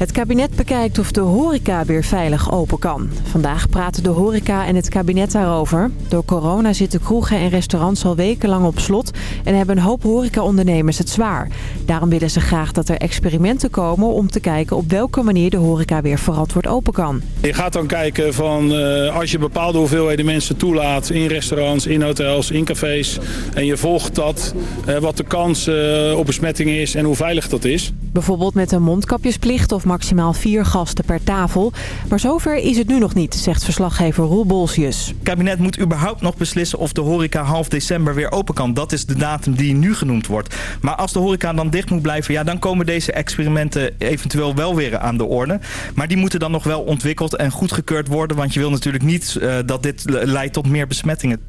Het kabinet bekijkt of de horeca weer veilig open kan. Vandaag praten de horeca en het kabinet daarover. Door corona zitten kroegen en restaurants al wekenlang op slot... en hebben een hoop horecaondernemers het zwaar. Daarom willen ze graag dat er experimenten komen... om te kijken op welke manier de horeca weer verantwoord open kan. Je gaat dan kijken van uh, als je bepaalde hoeveelheden mensen toelaat... in restaurants, in hotels, in cafés... en je volgt dat, uh, wat de kans uh, op besmettingen is en hoe veilig dat is. Bijvoorbeeld met een mondkapjesplicht of maximaal vier gasten per tafel. Maar zover is het nu nog niet, zegt verslaggever Roel Bolsius. Het kabinet moet überhaupt nog beslissen of de horeca half december weer open kan. Dat is de datum die nu genoemd wordt. Maar als de horeca dan dicht moet blijven, ja, dan komen deze experimenten eventueel wel weer aan de orde. Maar die moeten dan nog wel ontwikkeld en goedgekeurd worden. Want je wil natuurlijk niet uh, dat dit leidt tot meer besmettingen.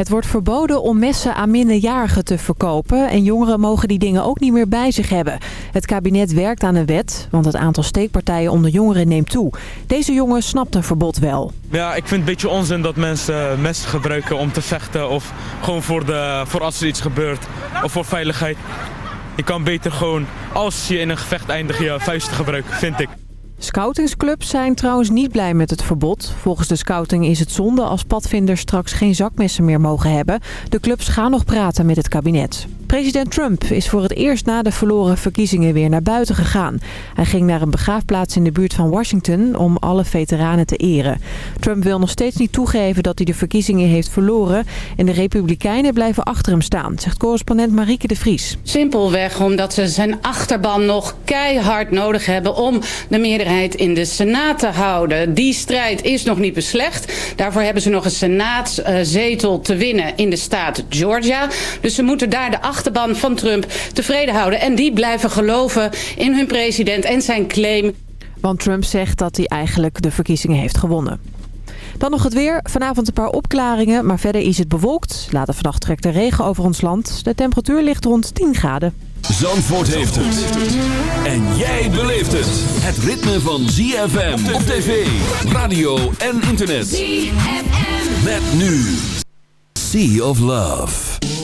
Het wordt verboden om messen aan minderjarigen te verkopen en jongeren mogen die dingen ook niet meer bij zich hebben. Het kabinet werkt aan een wet, want het aantal steekpartijen onder jongeren neemt toe. Deze jongen snapt een verbod wel. Ja, ik vind het een beetje onzin dat mensen messen gebruiken om te vechten of gewoon voor, de, voor als er iets gebeurt of voor veiligheid. Je kan beter gewoon, als je in een gevecht eindigt, je vuisten gebruiken, vind ik. Scoutingsclubs zijn trouwens niet blij met het verbod. Volgens de scouting is het zonde als padvinders straks geen zakmessen meer mogen hebben. De clubs gaan nog praten met het kabinet. President Trump is voor het eerst na de verloren verkiezingen weer naar buiten gegaan. Hij ging naar een begraafplaats in de buurt van Washington om alle veteranen te eren. Trump wil nog steeds niet toegeven dat hij de verkiezingen heeft verloren. En de republikeinen blijven achter hem staan, zegt correspondent Marieke de Vries. Simpelweg omdat ze zijn achterban nog keihard nodig hebben om de meerderheid in de Senaat te houden. Die strijd is nog niet beslecht. Daarvoor hebben ze nog een Senaatzetel te winnen in de staat Georgia. Dus ze moeten daar de achterban achterban van Trump tevreden houden. En die blijven geloven in hun president en zijn claim. Want Trump zegt dat hij eigenlijk de verkiezingen heeft gewonnen. Dan nog het weer. Vanavond een paar opklaringen, maar verder is het bewolkt. Later vannacht trekt de regen over ons land. De temperatuur ligt rond 10 graden. Zandvoort heeft het. En jij beleeft het. Het ritme van ZFM op tv, radio en internet. ZFM. Met nu. Sea of Love.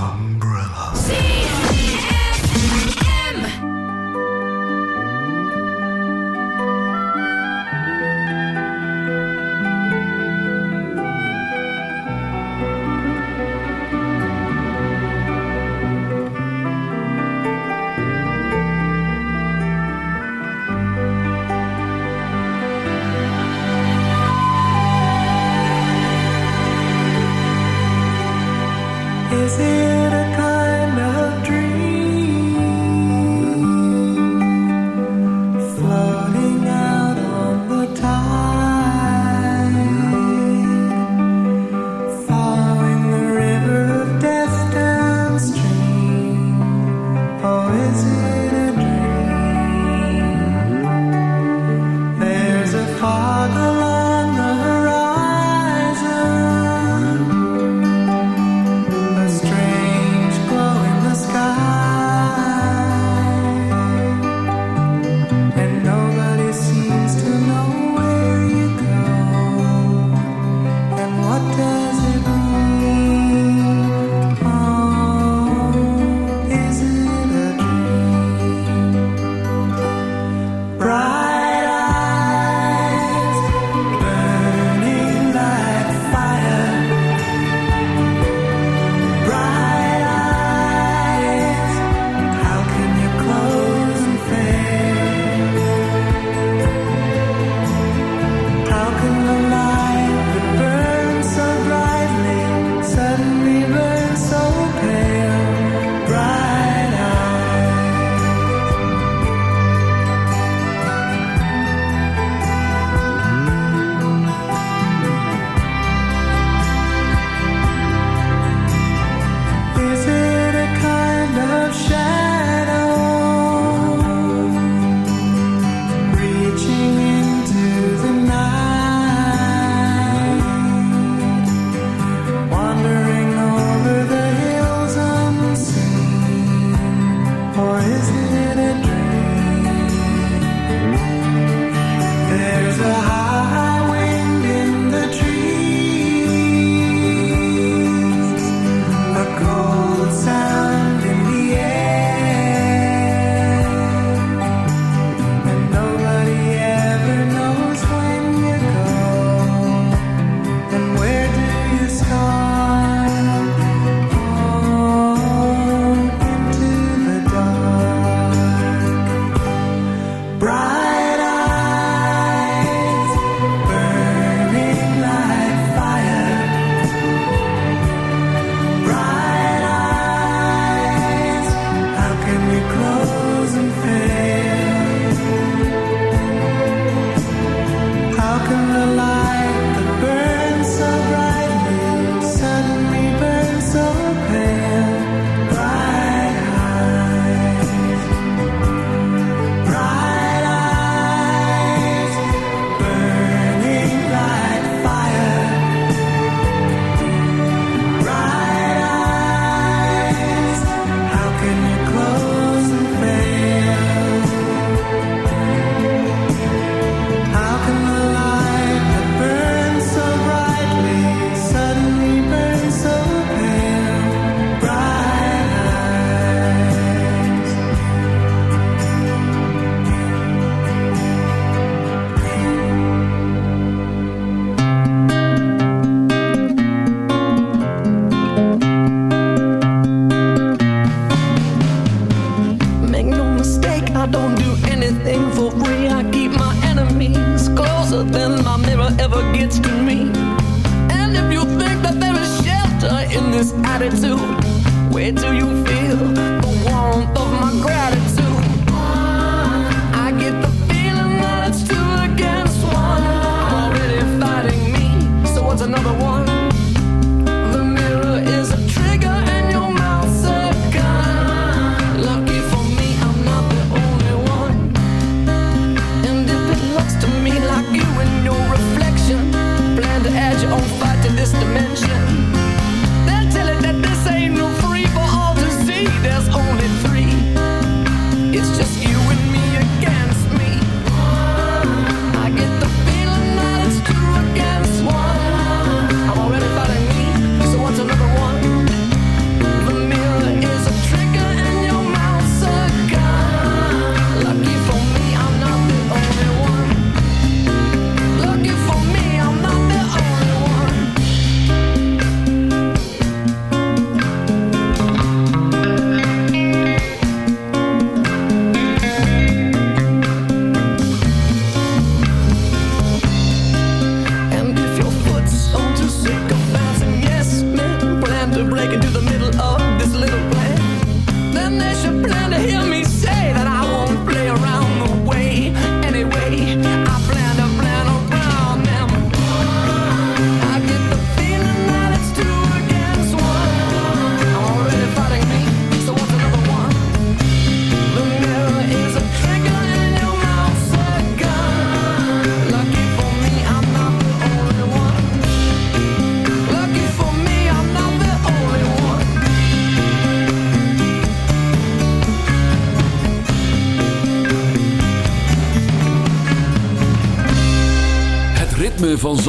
In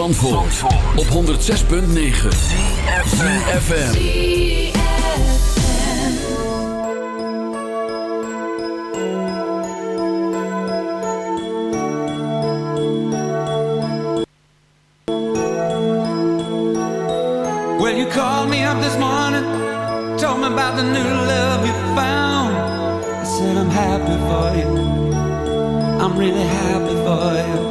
Zandvoort, Zandvoort. op 106.9 CFFM Well you called me up this morning Told me about the new love you found. I said I'm happy for you. I'm really happy for you.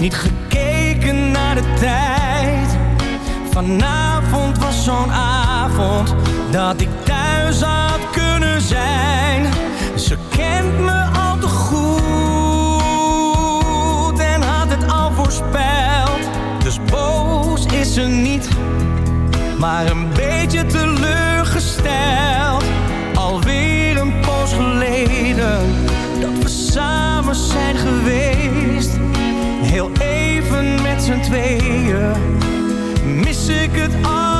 Niet gekeken naar de tijd. Vanavond was zo'n avond dat ik thuis had kunnen zijn. Ze kent me al te goed en had het al voorspeld. Dus boos is ze niet, maar een beetje teleurgesteld. Alweer een poos geleden dat we samen zijn geweest heel even met z'n tweeën mis ik het al.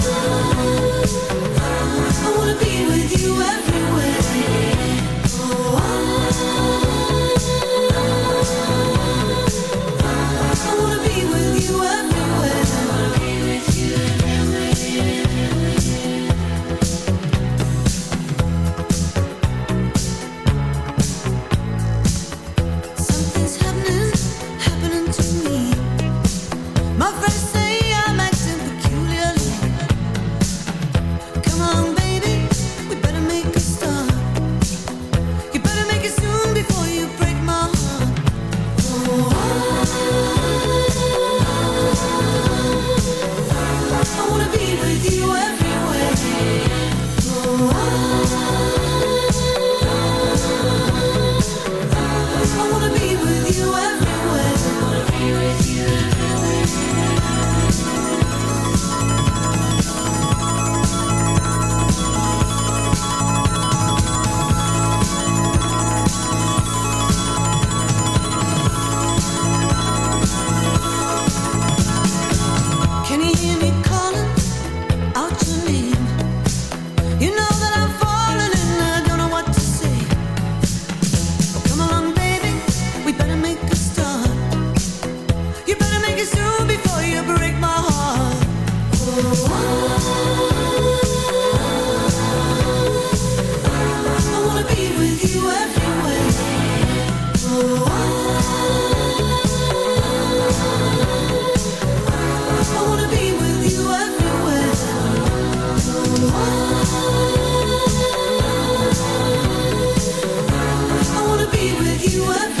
you everywhere.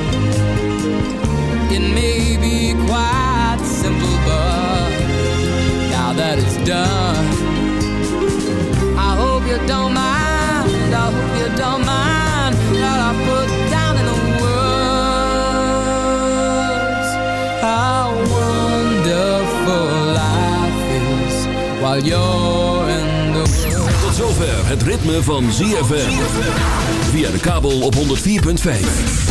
It may be quite simple, but now that it's done, I hope you don't mind. I hope you don't mind that I put down in words how wonderful life is while you're in the world. Tot zover het ritme van ZFM. Via de kabel op 104.5.